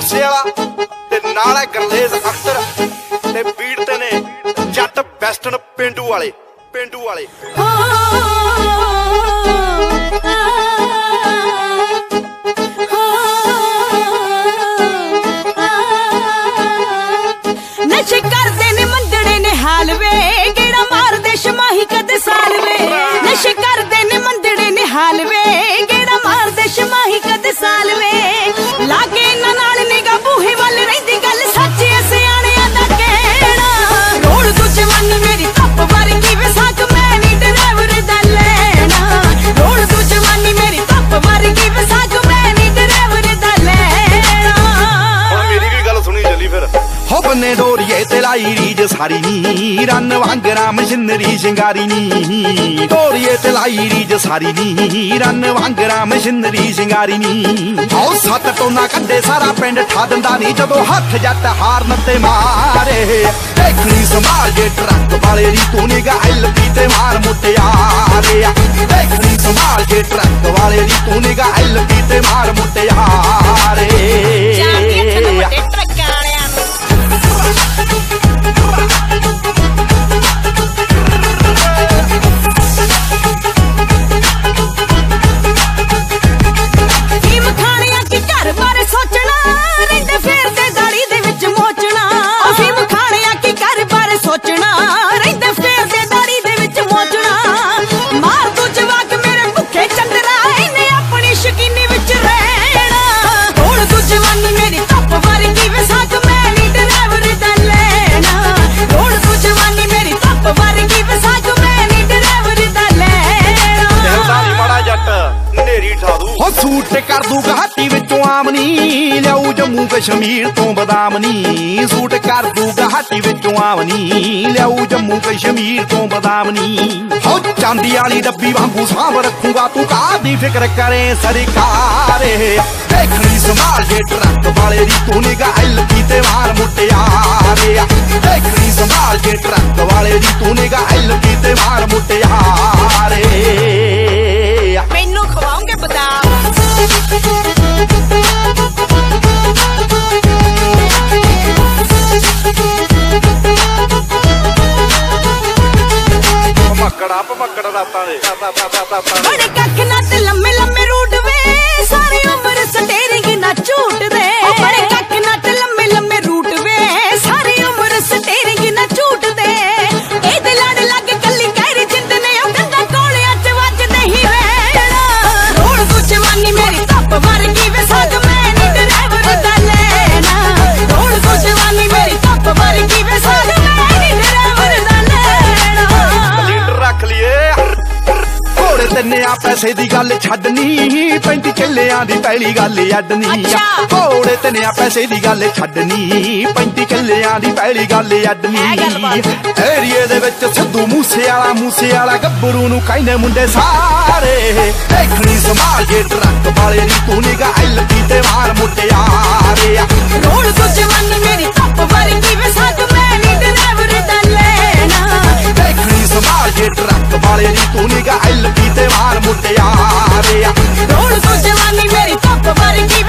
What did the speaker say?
ਮੂਸੇ ਵਾਲਾ ਤੇ ਨਾਲ ਹੈ ਗਰਲੇਜ਼ ਅਖਤਰ ਤੇ ਬੀਟ ਤੇ ਨੇ ਜੱਟ ਵੈਸਟਰਨ ਪਿੰਡੂ ਵਾਲੇ ਪਿੰਡੂ ਵਾਲੇ। ਨਸ਼ੇ ਕਰਦੇ ਨੇ ਮੰਦੜੇ ਨੇ ਹਾਲ ਵੇ ਮਾਰਦੇ ਸ਼ਮਾਹੀ ਕਦ ਸਾਲ ਵੇ। ਨਸ਼ੇ ਕਰਦੇ ਨੇ ਮੰਦੜੇ ਨੇ ਹਾਲ ਵੇ ਗੇੜਾ ਮਾਰਦੇ ਸ਼ਮਾਹੀ ਕਦ ਹੋ ਬੰਨੇ ਡੋਰੀਏ ਤੇ ਲਾਈ ਰੀਜ ਸਾਰੀ ਨੀ, ਰੰਨ ਵਾਂਗਰਾ ਮਸ਼ੀਨਰੀ ਸ਼ਿੰਗਾਰੀ ਨੀ। ਡੋਰੀਏ ਤੇ ਲਾਈ ਰੀਜ ਸਾਰੀ ਨੀ, ਰੰਨ ਵਾਂਗਰਾ ਮਸ਼ੀਨਰੀ ਸ਼ਿੰਗਾਰੀ ਨੀ। ਹੋ ਸੱਤ ਟੋਨਾ ਕੱਢੇ ਸਾਰਾ ਪਿੰਡ, ਠਾ ਦਿੰਦਾ ਨੀ ਜਦੋਂ ਹੱਥ ਜੱਟ ਹਾਰਨ ਤੇ ਮਾਰੇ। ਦੇਖਣੀ ਸੰਭਾਲ ਜੇ ਟਰੱਕ ਵਾਲੇ ਦੀ ਤੂੰ ਨਿਗਾ ਐਲਪੀ ਤੇ ਮਾਰ ਮੁੱਟਿਆਰੇ ਦੇਖਣੀ ਸੰਭਾਲ ਜੇ ਟਰੱਕ ਵਾਲੇ ਦੀ ਤੂੰ ਨਿਗਾ ਐਲਪੀ ਤੇ ਮਾਰ ਮੁੱਟਿਆਰੇ ਸੋਚਣਾ ਰਹਿੰਦੇ ਫਿਰਦੇ ਨੇਰੀ ਸੂਟ ਕਰ ਦੂ ਗਾਟੀ ਵਿੱਚੋਂ ਆਮਨੀ ਲਿਆਉ ਜੰਮੂ ਕਸ਼ਮੀਰ ਤੋਂ ਬਦਾਮਨੀ। ਸੂਟ ਕਰ ਦੂ ਗਾਟੀ ਵਿੱਚੋਂ ਆਮਨੀ ਲਿਆਉ ਜੰਮੂ ਕਸ਼ਮੀਰ ਤੋਂ ਬਦਾਮਨੀ। ਹੋ ਚਾਂਦੀ ਵਾਲੀ ਡੱਬੀ ਵਾਂਗੂ ਸਾਂਭ ਰੱਖੂਗਾ, ਤੂੰ ਕਾਦੀ ਫਿਕਰ ਕਰੇ ਸਰਕਾਰੇ ਦੇਖਣੀ ਸੰਭਾਲ ਜੇ ਟਰੱਕ ਵਾਲੇ ਦੀ ਤੂੰ ਨਿਗਾ ਐਲਪੀ ਤੇ ਮਾਰ ਮੁੱਟਿਆਰੇ ਦੇਖਣੀ ਸੰਭਾਲ ਜੇ ਟਰੱਕ ਵਾਲੇ ਦੀ ਤੂੰ ਨਿਗਾ ਐਲਪੀ ਤੇ ਮਾਰ ਮੁੱਟਿਆਰੇ Mónica, que nate, lame, lame, ਪੈਸੇ ਦੀ ਗੱਲ ਛੱਡਣੀ ਪੈਂਤੀ ਕਿੱਲਿਆਂ ਦੀ ਪਹਿਲੀ ਗੱਲ ਅੱਡਣੀ ਅੱਛਾ। ਘੋੜੇ ਤੰਨਿਆ ਪੈਸੇ ਦੀ ਗੱਲ ਛੱਡਣੀ ਪੈਂਤੀ ਕਿੱਲਿਆਂ ਦੀ ਪਹਿਲੀ ਗੱਲ ਹੈ। ਏਰੀਏ ਦੇ ਵਿੱਚ ਸਿੱਧੂ ਮੂਸੇ ਵਾਲਾ ਮੂਸੇ ਵਾਲਾ ਗੱਭਰੂ ਨੂੰ ਕਹਿੰਦੇ ਮੁੰਡੇ ਸਾਰੇ ਦੇਖਣੀ ਸੰਭਾਲ ਜੇ ਟਰੱਕ ਵਾਲੇ ਦੀ ਤੂੰ ਨਿਗਾ ਐਲਪੀ ਤੇ ਮਾਰ ਮੁੱਟਿਆਰੇ ਰੋੜ ਜਵਾਨੀ ਤੇ ਵਾਲ ਮੁੰਡਿਆ ਰੋਣ ਤੋਂ ਜਵਾਨੀ ਮੇਰੀ ਧੁੱਪ ਵਰਗੀ